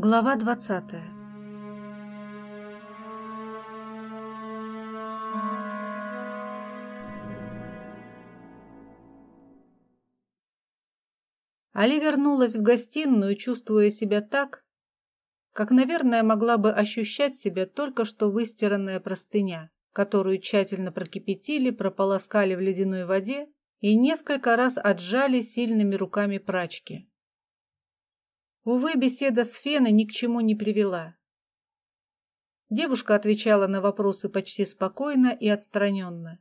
Глава двадцатая Али вернулась в гостиную, чувствуя себя так, как, наверное, могла бы ощущать себя только что выстиранная простыня, которую тщательно прокипятили, прополоскали в ледяной воде и несколько раз отжали сильными руками прачки. Увы, беседа с Феной ни к чему не привела. Девушка отвечала на вопросы почти спокойно и отстраненно.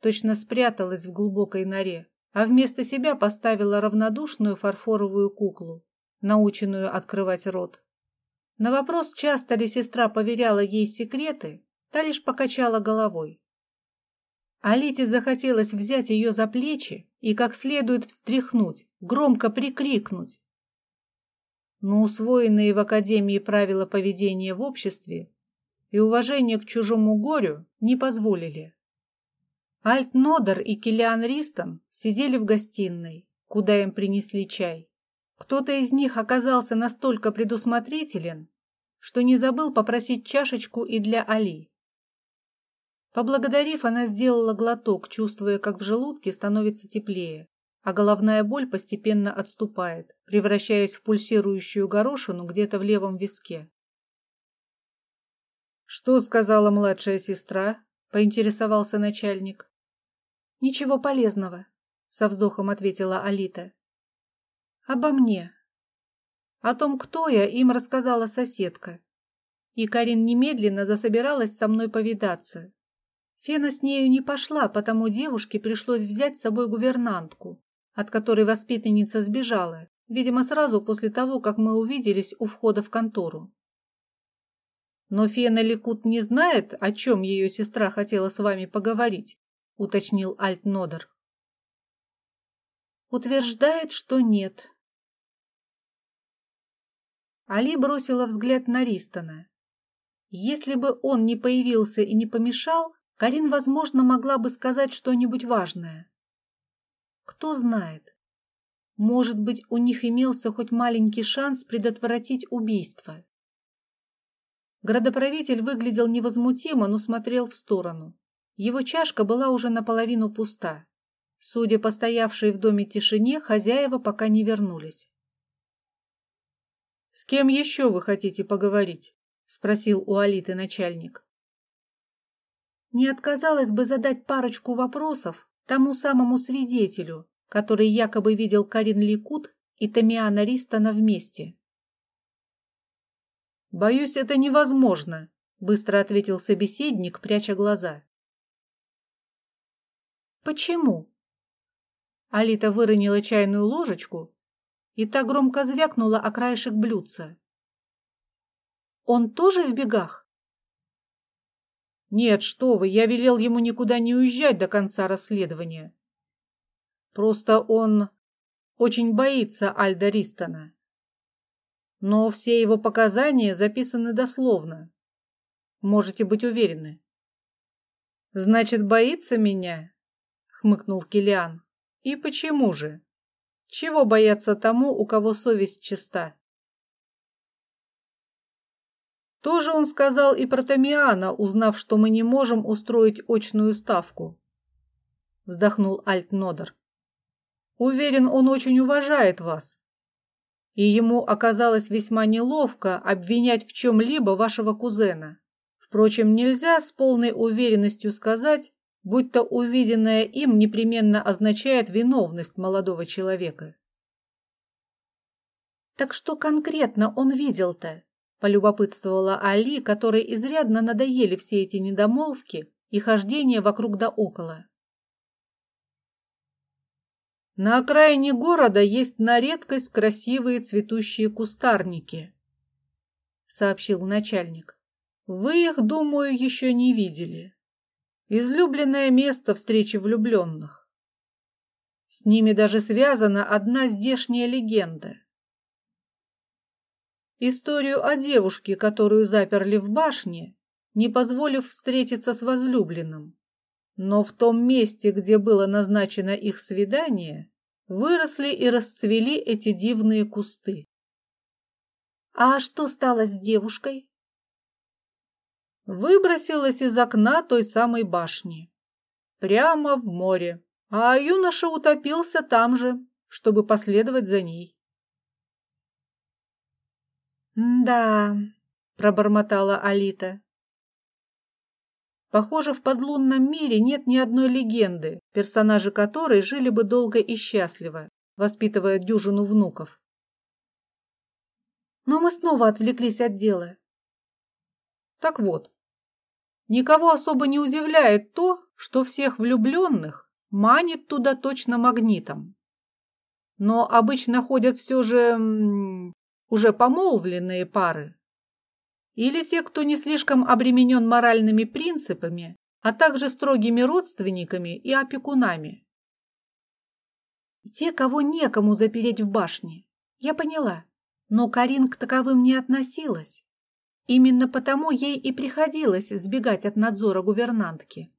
Точно спряталась в глубокой норе, а вместо себя поставила равнодушную фарфоровую куклу, наученную открывать рот. На вопрос, часто ли сестра поверяла ей секреты, та лишь покачала головой. Алите захотелось взять ее за плечи и как следует встряхнуть, громко прикрикнуть, но усвоенные в Академии правила поведения в обществе и уважение к чужому горю не позволили. Альт Нодер и Килиан Ристон сидели в гостиной, куда им принесли чай. Кто-то из них оказался настолько предусмотрителен, что не забыл попросить чашечку и для Али. Поблагодарив, она сделала глоток, чувствуя, как в желудке становится теплее а головная боль постепенно отступает, превращаясь в пульсирующую горошину где-то в левом виске. «Что сказала младшая сестра?» — поинтересовался начальник. «Ничего полезного», — со вздохом ответила Алита. «Обо мне. О том, кто я, им рассказала соседка. И Карин немедленно засобиралась со мной повидаться. Фена с нею не пошла, потому девушке пришлось взять с собой гувернантку, от которой воспитанница сбежала, видимо, сразу после того, как мы увиделись у входа в контору. «Но Фена Ликут не знает, о чем ее сестра хотела с вами поговорить», — уточнил Альтнодер. «Утверждает, что нет». Али бросила взгляд на Ристона. Если бы он не появился и не помешал, Карин, возможно, могла бы сказать что-нибудь важное. Кто знает. Может быть, у них имелся хоть маленький шанс предотвратить убийство. Градоправитель выглядел невозмутимо, но смотрел в сторону. Его чашка была уже наполовину пуста. Судя по стоявшей в доме тишине, хозяева пока не вернулись. «С кем еще вы хотите поговорить?» — спросил у Алиты начальник. Не отказалась бы задать парочку вопросов, тому самому свидетелю, который якобы видел Карин Ликут и Тамиана Ристона вместе. «Боюсь, это невозможно», — быстро ответил собеседник, пряча глаза. «Почему?» Алита выронила чайную ложечку, и та громко звякнула о краешек блюдца. «Он тоже в бегах?» Нет, что вы, я велел ему никуда не уезжать до конца расследования. Просто он очень боится Альда Ристона. Но все его показания записаны дословно. Можете быть уверены. Значит, боится меня? Хмыкнул Килиан. И почему же? Чего бояться тому, у кого совесть чиста? То же он сказал и про Тамиана, узнав, что мы не можем устроить очную ставку. Вздохнул Альтнодер. Уверен, он очень уважает вас. И ему оказалось весьма неловко обвинять в чем-либо вашего кузена. Впрочем, нельзя с полной уверенностью сказать, будь то увиденное им непременно означает виновность молодого человека. Так что конкретно он видел-то? Полюбопытствовала Али, которой изрядно надоели все эти недомолвки и хождение вокруг да около. На окраине города есть на редкость красивые цветущие кустарники, сообщил начальник. Вы их, думаю, еще не видели. Излюбленное место встречи влюбленных. С ними даже связана одна здешняя легенда. Историю о девушке, которую заперли в башне, не позволив встретиться с возлюбленным. Но в том месте, где было назначено их свидание, выросли и расцвели эти дивные кусты. А что стало с девушкой? Выбросилась из окна той самой башни. Прямо в море. А юноша утопился там же, чтобы последовать за ней. «Да», — пробормотала Алита. Похоже, в подлунном мире нет ни одной легенды, персонажи которой жили бы долго и счастливо, воспитывая дюжину внуков. Но мы снова отвлеклись от дела. Так вот, никого особо не удивляет то, что всех влюбленных манит туда точно магнитом. Но обычно ходят все же уже помолвленные пары, или те, кто не слишком обременен моральными принципами, а также строгими родственниками и опекунами. Те, кого некому запереть в башне. Я поняла. Но Карин к таковым не относилась. Именно потому ей и приходилось сбегать от надзора гувернантки.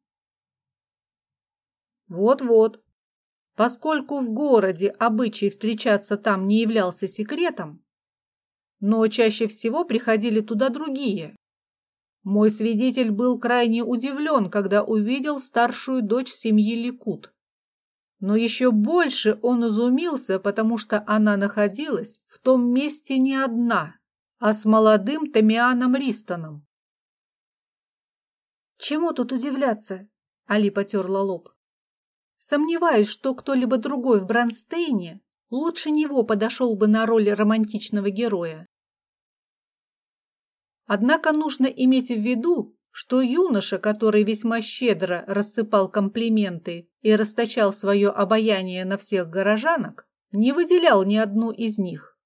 Вот-вот. Поскольку в городе обычай встречаться там не являлся секретом, но чаще всего приходили туда другие. Мой свидетель был крайне удивлен, когда увидел старшую дочь семьи Ликут. Но еще больше он изумился, потому что она находилась в том месте не одна, а с молодым Тамианом Ристоном. «Чему тут удивляться?» – Али потерла лоб. «Сомневаюсь, что кто-либо другой в Бронстейне лучше него подошел бы на роль романтичного героя. Однако нужно иметь в виду, что юноша, который весьма щедро рассыпал комплименты и расточал свое обаяние на всех горожанок, не выделял ни одну из них.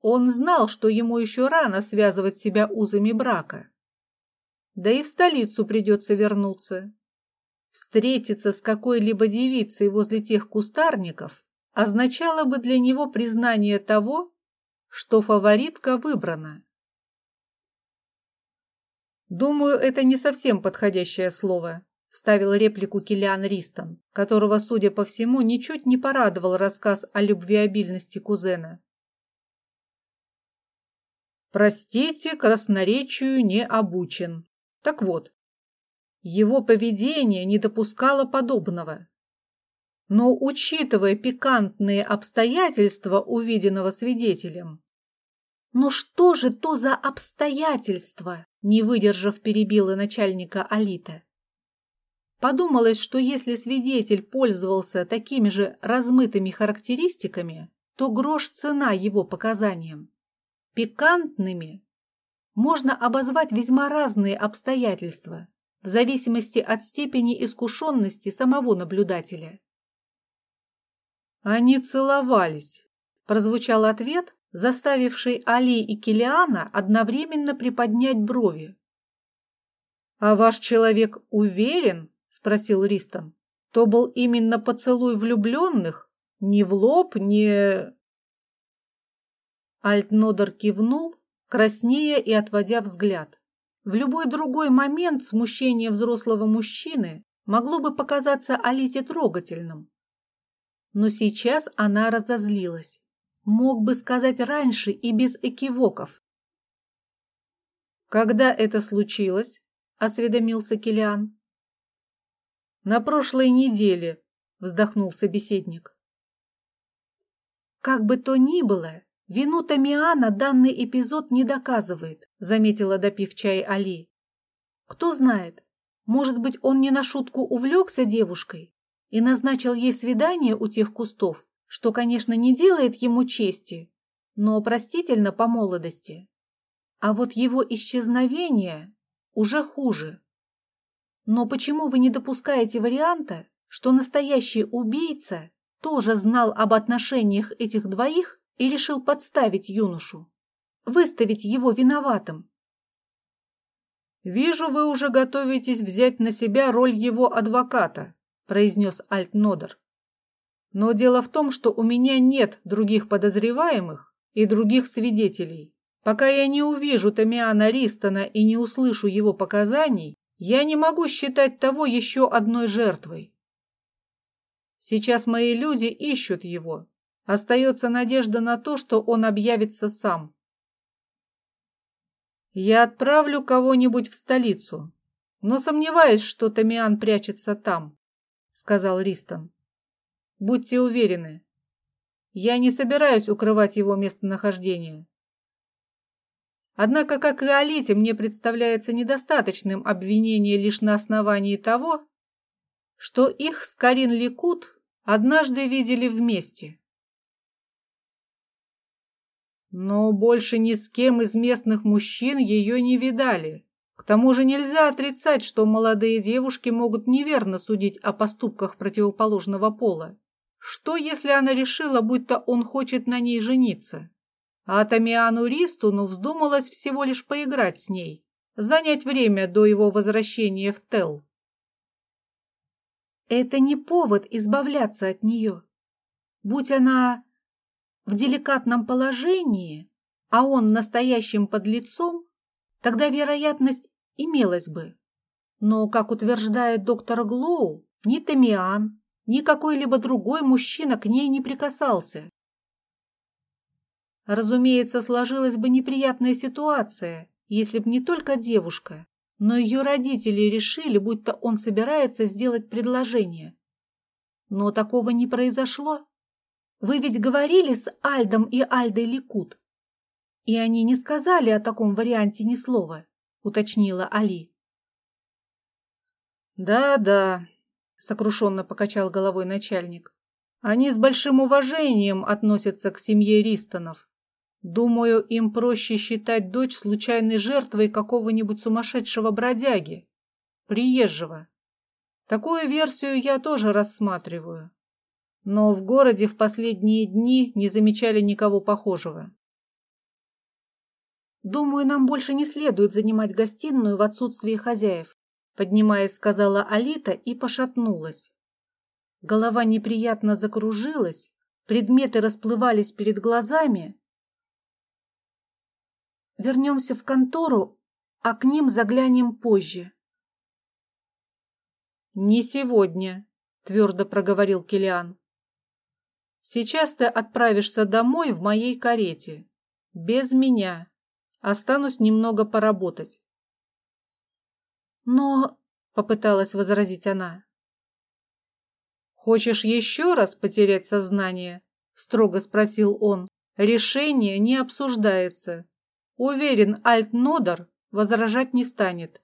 Он знал, что ему еще рано связывать себя узами брака. Да и в столицу придется вернуться. Встретиться с какой-либо девицей возле тех кустарников означало бы для него признание того, что фаворитка выбрана. «Думаю, это не совсем подходящее слово», – вставил реплику Килиан Ристон, которого, судя по всему, ничуть не порадовал рассказ о любвеобильности кузена. «Простите, красноречию не обучен. Так вот, его поведение не допускало подобного. Но, учитывая пикантные обстоятельства увиденного свидетелем, «Но что же то за обстоятельства?» не выдержав, перебила начальника Алита. Подумалось, что если свидетель пользовался такими же размытыми характеристиками, то грош цена его показаниям. Пикантными можно обозвать весьма разные обстоятельства, в зависимости от степени искушенности самого наблюдателя. «Они целовались», – прозвучал ответ, заставивший Али и Килиана одновременно приподнять брови. «А ваш человек уверен?» – спросил Ристон. «То был именно поцелуй влюбленных? Не в лоб, не...» Альтнодер кивнул, краснея и отводя взгляд. В любой другой момент смущение взрослого мужчины могло бы показаться Алите трогательным. Но сейчас она разозлилась. Мог бы сказать раньше и без экивоков. «Когда это случилось?» – осведомился Килиан. «На прошлой неделе», – вздохнул собеседник. «Как бы то ни было, вину Тамиана данный эпизод не доказывает», – заметила, допив чай Али. «Кто знает, может быть, он не на шутку увлекся девушкой и назначил ей свидание у тех кустов, что, конечно, не делает ему чести, но простительно по молодости. А вот его исчезновение уже хуже. Но почему вы не допускаете варианта, что настоящий убийца тоже знал об отношениях этих двоих и решил подставить юношу, выставить его виноватым? «Вижу, вы уже готовитесь взять на себя роль его адвоката», произнес Альтнодер. Но дело в том, что у меня нет других подозреваемых и других свидетелей. Пока я не увижу Тамиана Ристона и не услышу его показаний, я не могу считать того еще одной жертвой. Сейчас мои люди ищут его. Остается надежда на то, что он объявится сам. Я отправлю кого-нибудь в столицу, но сомневаюсь, что Тамиан прячется там, сказал Ристон. Будьте уверены, я не собираюсь укрывать его местонахождение. Однако, как и Алите, мне представляется недостаточным обвинение лишь на основании того, что их с Карин Ликут однажды видели вместе. Но больше ни с кем из местных мужчин ее не видали. К тому же нельзя отрицать, что молодые девушки могут неверно судить о поступках противоположного пола. Что, если она решила, будто он хочет на ней жениться? А Тамиану Ристуну вздумалось всего лишь поиграть с ней, занять время до его возвращения в Тел. Это не повод избавляться от нее. Будь она в деликатном положении, а он настоящим подлецом, тогда вероятность имелась бы. Но, как утверждает доктор Глоу, ни Тамиан, ни какой-либо другой мужчина к ней не прикасался. Разумеется, сложилась бы неприятная ситуация, если б не только девушка, но ее родители решили, будто он собирается сделать предложение. Но такого не произошло. Вы ведь говорили с Альдом и Альдой Ликут. И они не сказали о таком варианте ни слова, уточнила Али. Да-да, сокрушенно покачал головой начальник. Они с большим уважением относятся к семье Ристонов. Думаю, им проще считать дочь случайной жертвой какого-нибудь сумасшедшего бродяги, приезжего. Такую версию я тоже рассматриваю но в городе в последние дни не замечали никого похожего. «Думаю, нам больше не следует занимать гостиную в отсутствии хозяев», поднимаясь, сказала Алита и пошатнулась. Голова неприятно закружилась, предметы расплывались перед глазами. «Вернемся в контору, а к ним заглянем позже». «Не сегодня», — твердо проговорил Килиан. Сейчас ты отправишься домой в моей карете. Без меня. Останусь немного поработать. Но... — попыталась возразить она. «Хочешь еще раз потерять сознание?» — строго спросил он. «Решение не обсуждается. Уверен, Альт-Нодер возражать не станет».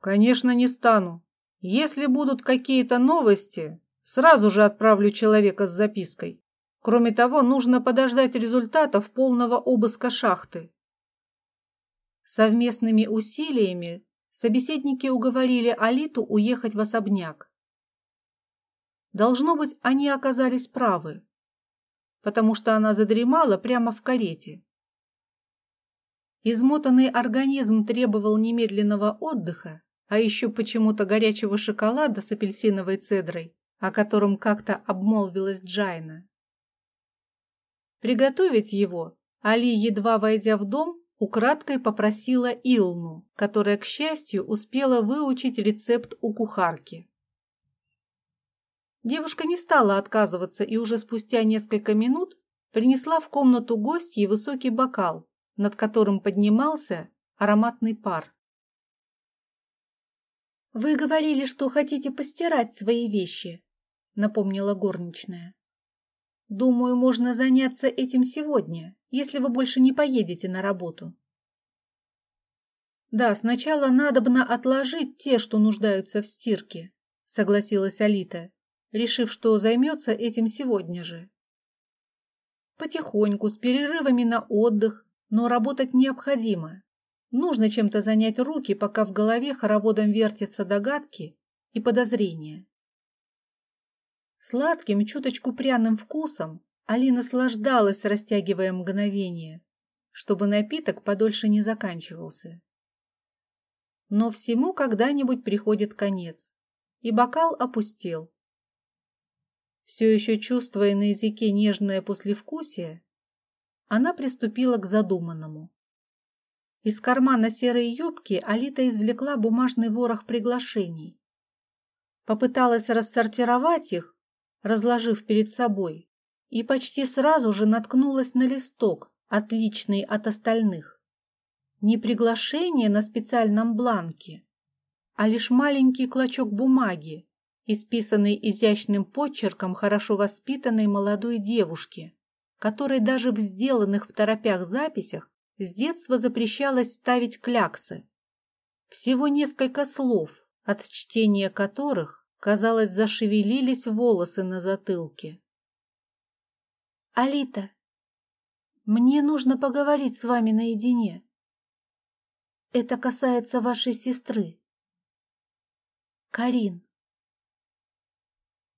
«Конечно, не стану. Если будут какие-то новости, Сразу же отправлю человека с запиской. Кроме того, нужно подождать результатов полного обыска шахты. Совместными усилиями собеседники уговорили Алиту уехать в особняк. Должно быть, они оказались правы, потому что она задремала прямо в карете. Измотанный организм требовал немедленного отдыха, а еще почему-то горячего шоколада с апельсиновой цедрой о котором как-то обмолвилась Джайна. Приготовить его Али, едва войдя в дом, украдкой попросила Илну, которая, к счастью, успела выучить рецепт у кухарки. Девушка не стала отказываться и уже спустя несколько минут принесла в комнату гостьи высокий бокал, над которым поднимался ароматный пар. «Вы говорили, что хотите постирать свои вещи», — напомнила горничная. «Думаю, можно заняться этим сегодня, если вы больше не поедете на работу». «Да, сначала надобно отложить те, что нуждаются в стирке», — согласилась Алита, решив, что займется этим сегодня же. «Потихоньку, с перерывами на отдых, но работать необходимо. Нужно чем-то занять руки, пока в голове хороводом вертятся догадки и подозрения. Сладким, чуточку пряным вкусом Али наслаждалась, растягивая мгновение, чтобы напиток подольше не заканчивался. Но всему когда-нибудь приходит конец, и бокал опустел. Все еще чувствуя на языке нежное послевкусие, она приступила к задуманному. Из кармана серой юбки Алита извлекла бумажный ворох приглашений. Попыталась рассортировать их, разложив перед собой, и почти сразу же наткнулась на листок, отличный от остальных. не приглашение на специальном бланке, а лишь маленький клочок бумаги, исписанный изящным почерком хорошо воспитанной молодой девушки, которой даже в сделанных в торопях записях с детства запрещалось ставить кляксы. Всего несколько слов, от чтения которых, казалось, зашевелились волосы на затылке. «Алита, мне нужно поговорить с вами наедине. Это касается вашей сестры. Карин.